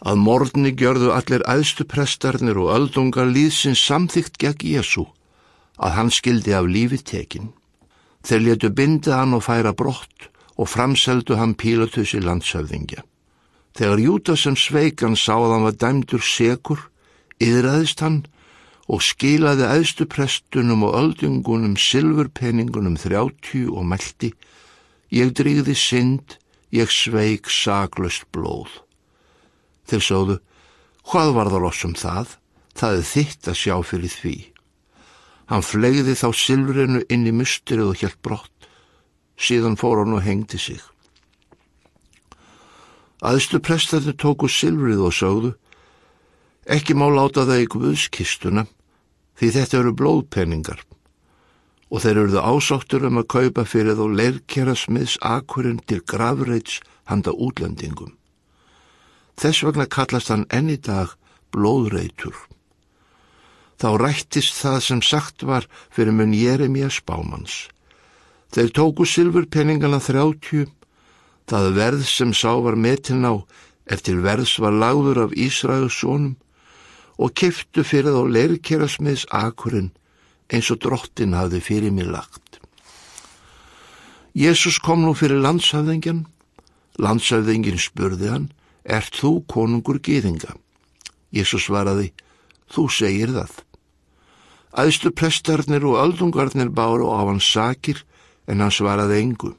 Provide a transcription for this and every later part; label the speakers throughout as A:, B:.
A: Að morgni gjörðu allir æðstu prestarnir og öldungar líðsins samþygt gegn Jésu að hann skildi af lífi tekin. Þeir letu binda hann og færa brott og framseldu hann Pílatus í landshöfðingja. Þegar Júta sem sveikan sáð hann var dæmdur sekur, yðræðist hann og skilaði æðstu prestunum og öldungunum silfurpenningunum þrjátjú og meldi. Ég drýði synd, ég sveik saglust blóð. Þeir sóðu, hvað var það lossum það? Það er þitt að sjá fyrir því. Hann flegði þá silfrinu inn í mustrið og helt brott. Síðan fór hann og hengdi sig. Aðstu prestarnir tóku silfrið og sögðu, ekki má láta það í guðskistuna, því þetta eru blóðpenningar. Og þeir eruðu ásáttur um að kaupa fyrir þá leirkjara smiðs akurinn til gravreits handa útlendingum. Þess vegna kallast hann enni dag blóðreitur. Þá rættist það sem sagt var fyrir mun Jeremia spámans. Þeir tóku silfurpenningana þrjátjú, það verð sem sá var metin á eftir verðs var lagður af Ísraelsónum og keftu fyrir þá leirkerasmiðs akurinn eins og drottin hafði fyrir mig lagt. Jésús kom nú fyrir landshafðingjan, landshafðingin spurði hann, Ert þú konungur gýðinga? Jésús svaraði, þú segir það. Æðstu prestarnir og öldungarnir báru á hans sakir en hann svaraði engu.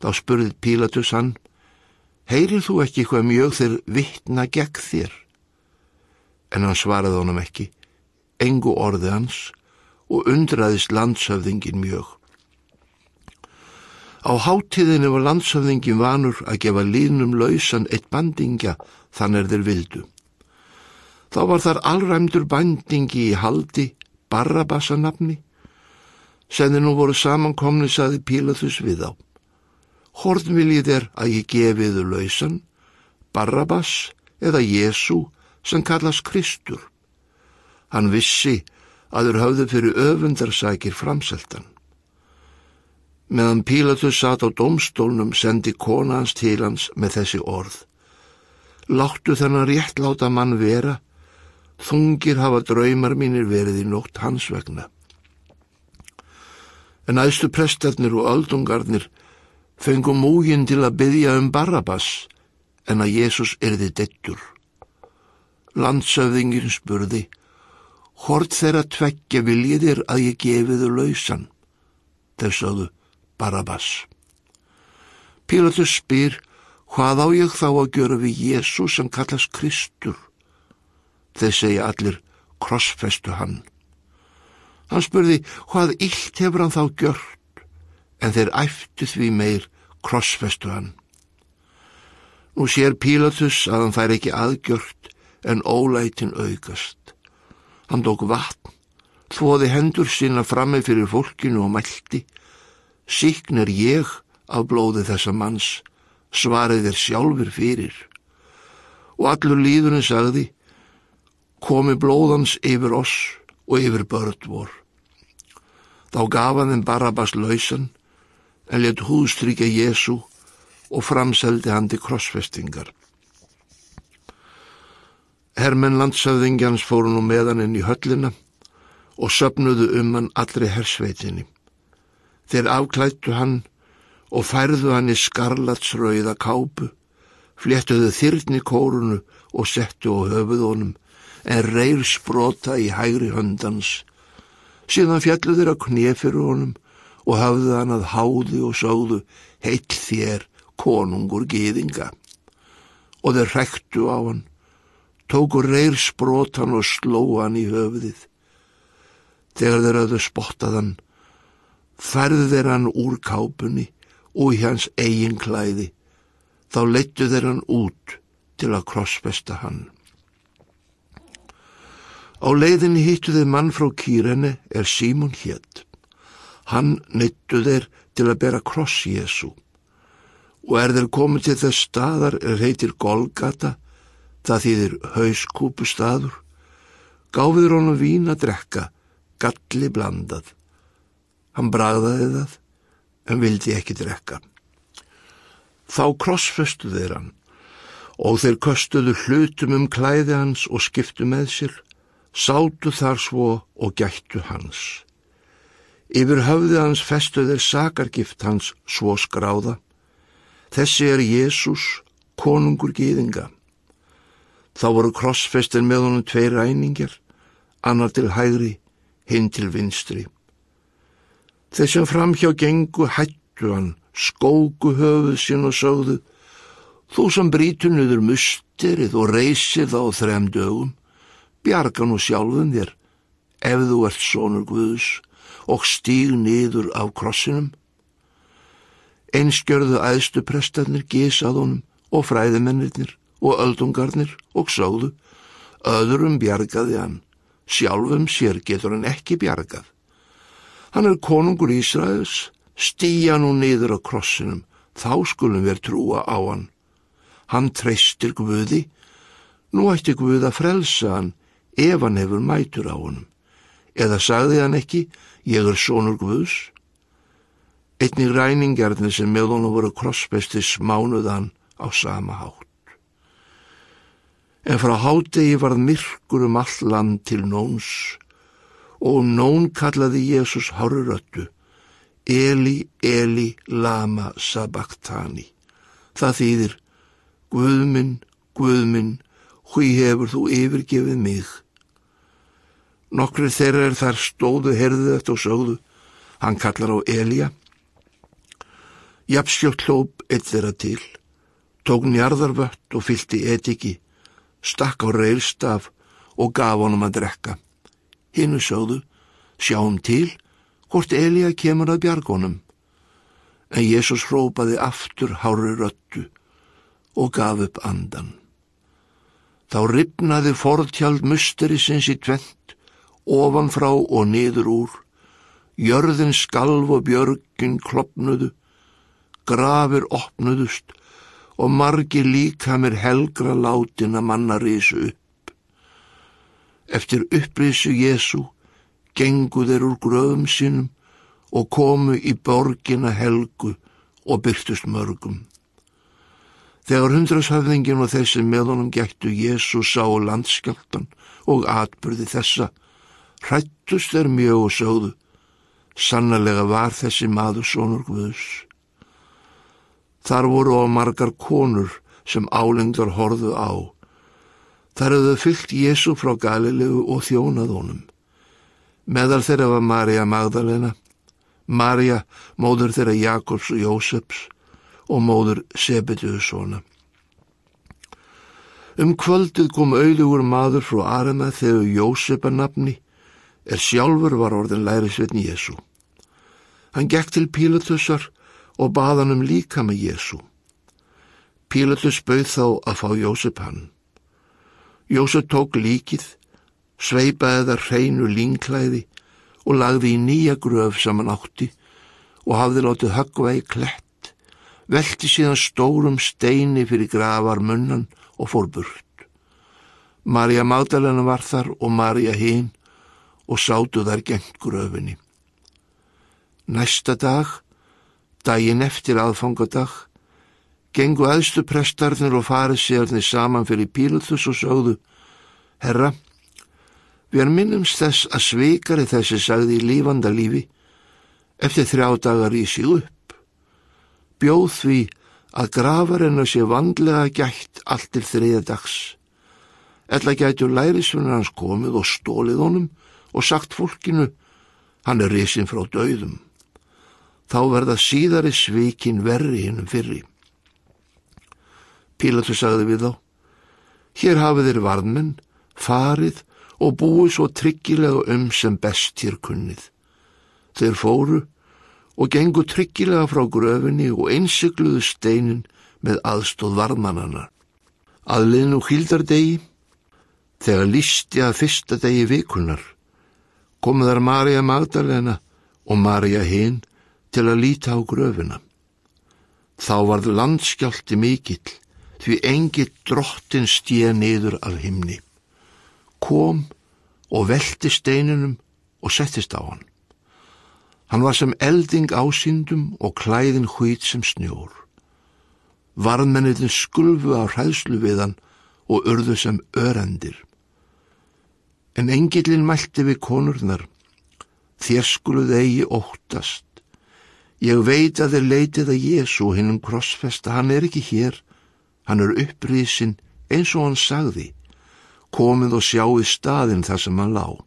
A: Þá spurði Pílatus hann, heyrir þú ekki hvað mjög þeir vittna gegn þér? En hann svaraði honum ekki, engu orði hans og undraðist landshöfðingin mjög. Á háttíðinu var landsöfðingin vanur að gefa línum lausan eitt bandingja þann er þeir vildu. Þá var þar allræmdur bandingi í haldi Barrabassanafni sem þeir nú voru samankomni saði Pílathus við á. Horn viljið er að ég gefiðu lausan, Barrabas eða Jésu sem kallast Kristur. Hann vissi að þeir höfðu fyrir öfundarsækir framseltan. Meðan Pílatus satt á domstólnum sendi kona hans til hans með þessi orð. Láttu þennan réttláta mann vera, þungir hafa draumar mínir verið í nótt hans vegna. En æstu prestarnir og öldungarnir fengum múgin til að byggja um Barrabas en að Jésús erði dettur. Landsöfðingin spurði, hort þeirra tveggja viljiðir að ég gefiðu lausan? Þeir sögðu, Barabbas. Pílatus spyr hvað á ég þá að gjöra við Jésu sem kallast Kristur? Þeir segja allir krossfestu hann. Hann spurði hvað illt hefur hann þá gjört en þeir æftu því meir krossfestu hann. Nú sér Pílatus að hann fær ekki aðgjört en ólætin aukast. Hann tók vatn, þóði hendur sína frammi fyrir fólkinu og mælti Síkn er ég af blóði þessa manns, svarið er sjálfur fyrir. Og allur líðurinn sagði, komi blóðans yfir oss og yfir börn vor. Þá gaf hann þeim Barabas lausan, en let húðstrykja Jésu og framseldi hann til krossfestingar. Hermenn landsöðingjans fóru nú meðan inn í höllina og söpnuðu um hann allri hersveitinni. Þeir afklættu hann og færðu hann í skarlatsrauða kápu, fléttuðu þyrni kórunu og settu á höfuðónum en reyr sprota í hægri höndans. Síðan fjallu þeir að knefir honum og hafðu hann að háði og sáðu heill þér konungur gýðinga. Og þeir rektu á hann, tóku reyr sprotan og sló hann í höfuðið. Þegar þeir hafðu spottað hann, færðu þeir hann úr kápunni og í hans eigin klæði, þá leittu þeir hann út til að krossfesta hann. Á leiðinni hittu þeir mann frá kýrene er Símon hétt. Hann neittu þeir til að bera kross Jésu og er þeir komið til þess staðar er heitir Golgata, það þýðir hauskúpu staður, gáfiður honum vín að drekka, galli blandað. Hann bragðaði það en vildi ekki drekka. Þá krossfestu þeir hann Og þeir köstuðu hlutum um klæði hans og skiptu með sér, sátu þar svo og gættu hans. Yfir höfði hans festu þeir sakargift hans svo skráða. Þessi er Jésús, konungur gýðinga. Þá voru krossfestin með honum tvei ræningar, annar til hægri, hinn til vinstri. Þeir sem framhjá gengu hættu hann, skóku höfuð sín og sögðu, þú sem brítur niður musterið og reysir þá þrem dögum, bjarga nú sjálfum þér, ef þú ert sonur Guðus og stíg niður af krossinum. Einskjörðu æðstu prestarnir gísað honum og fræðimennirnir og öldungarnir og sáðu, öðrum bjargaði hann, sjálfum sér getur hann ekki bjargað. Hann er konungur Ísraels, stýja nú niður á krossinum, þá skulum við trúa á hann. Hann treystir Guði, nú ætti Guð að frelsa hann ef hann hefur mætur á honum. Eða sagði hann ekki, ég er sonur Guðs? Einnig ræningarnir sem með honum voru krossbesti smánuðan á sama hátt. En frá hádegi varð myrkur um all land til nóns og um nón kallaði Jésús háruröttu Eli, Eli, lama sabachthani. Það þýðir Guðminn, Guðminn, hví hefur þú yfirgefið mig? Nokkri þeirra er þar stóðu herðu eftir og sögðu, hann kallar á Elja. Japsjótt hlóp eitt þeirra til, tók njarðarvött og fylti etiki, stakk á reilstaf og gaf honum að drekka. Hinnu sögðu, sjáum til, hvort Elja kemur að bjargónum. En Jésús hrópaði aftur hári röttu og gaf upp andan. Þá ripnaði forðtjald musterisins í tvent, ofanfrá og niður úr, jörðin skalv og björgin klopnuðu, grafir opnuðust og margi líka mér helgra látin að manna risu upp. Eftir upprisu Jésu gengu þeir úr gröðum sínum og komu í borgina helgu og byrtust mörgum. Þegar hundrashafðingin og þessi með honum gættu Jésu sá landskjáltan og atbyrði þessa, hrættust þeir mjög og sögðu, sannlega var þessi maður sonur Guðus. Þar voru á margar konur sem álengdar horðu á. Þar hefðu fyllt Jésu frá Galilegu og þjónað honum. Meðal þeirra var Marja Magdalena, Marja, móður þeirra Jakobs og Jóseps og móður Sebetuðssona. Um kvöldið kom auðugur maður frá Arena þegar Jósepa nafni er sjálfur var orðin lærisvetni Jésu. Hann gekk til Pílatussar og baðan um líka með Jésu. Pílatus bauð þá að fá Jósep hann. Jósep tók líkið sveipaði það hreinu línklæði og lagði í nýja gröf saman átti og hafði látið höggva í klett, velti síðan stórum steini fyrir gravar munnan og fór burt. Marja Magdalena var þar og Marja hinn og sátu þar gengt gröfinni. Næsta dag, daginn eftir aðfangadag, gengu aðstu prestarnir og farið sérni saman fyrir Pílutus og sögðu, Herra, Við erum minnumst þess að sveikari þessi sagði í lífanda lífi eftir þrjá dagar í sig upp. Bjóð því að grafarinn að sé vandlega gætt allt til þriða dags. Ella gætu lærisvunir hans komið og stólið honum og sagt fólkinu hann er risin frá döðum. Þá verða síðari sveikin verri hinnum fyrri. Pílatu sagði við þá, hér hafið þér varðmenn, farið og búið svo tryggilega um sem best hér kunnið. Þeir fóru og gengu tryggilega frá gröfinni og einsikluðu steinin með aðstóð varðmannana. Aðliðn og hildardegi, þegar listi að fyrsta degi vikunar, komuðar Marja Magdalena og Marja hinn til að líta á gröfina. Þá varð landskjálti mikill því engi drottin stíða niður af himni kom og velti steininum og settist á hann. Hann var sem elding ásýndum og klæðin hvít sem snjór. Varðmennitin skulfu á hræðslu við hann og urðu sem örendir. En engilin mælti við konurnar, þér skuluð eigi óttast. Ég veit að þeir leitið að Jésu hinnum krossfesta, hann er ekki hér, hann er upprísin eins og hann sagði, komið og sjáu staðin þar sem hann lág.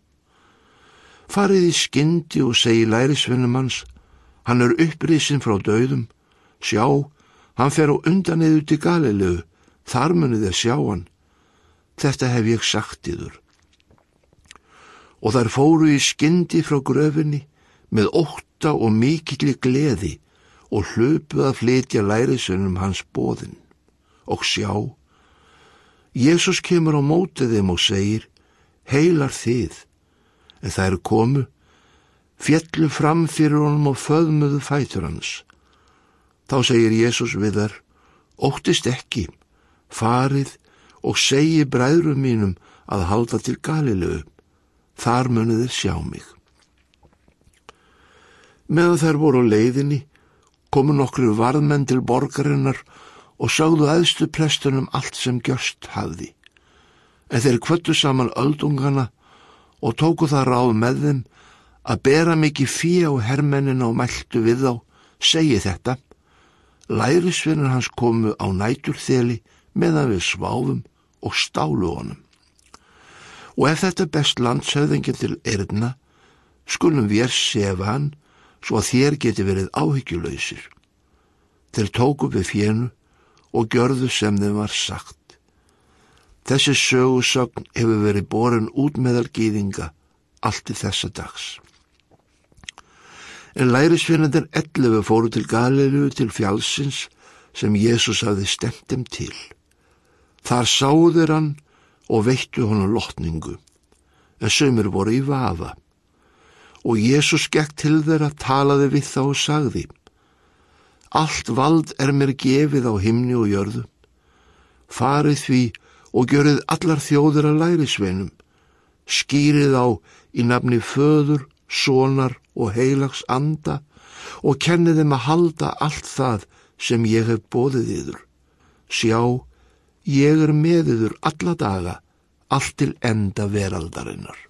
A: Farið í skyndi og segi lærisvennum hans, hann er upprísin frá döðum, sjá, hann fer á undan eða út í Galilegu, þar munið þið sjá hann. Þetta hef ég sagt yður. Og þær fóru í skyndi frá gröfinni með ótta og mikilli gleði og hlöpuð að flytja lærisvennum hans bóðin. Og sjá, Jésús kemur á mótið þeim og segir, heilar þið, en það eru komu, fjallu fram fyrir honum og föðmuðu fætur hans. Þá segir Jésús við þar, óttist ekki, farið og segi bræðrum mínum að halda til Galilegu, þar munið þeir sjá mig. Meðan þær voru leiðinni, komu nokkru varðmenn til borgarinnar og sagðu aðstu prestunum allt sem gjörst hafði. En þeir kvöttu saman öldungana og tóku það ráð með þeim að bera mikið fíja og hermennin á mæltu við þá, segi þetta. Lærisvinnur hans komu á næturþeli meðan við sváfum og stálu honum. Og ef þetta best landsauðingin til erðna, skulum við sefa hann svo að þér geti verið áhyggjulöysir. Þeir tóku við fjennu og gjörðu sem þeim var sagt. Þessi sögusögn hefur verið borin út meðal gýðinga allt til þessa dags. En lærisvinnandir 11 fóru til Galilu til fjálsins sem Jésús hafði stemt þeim til. Þar sáður hann og veittu honum lotningu, en sömur voru í vafa. Og Jésús gekk til þeirra, talaði við þá og sagði, Allt vald er mér gefið á himni og jörðu. Farið því og görið allar þjóður að lærisveinum, skýrið á í nafni föður, sonar og heilags anda og kennið þeim að halda allt það sem ég hef bóðið yður. Sjá, ég er með yður alla daga, allt til enda veraldarinnar.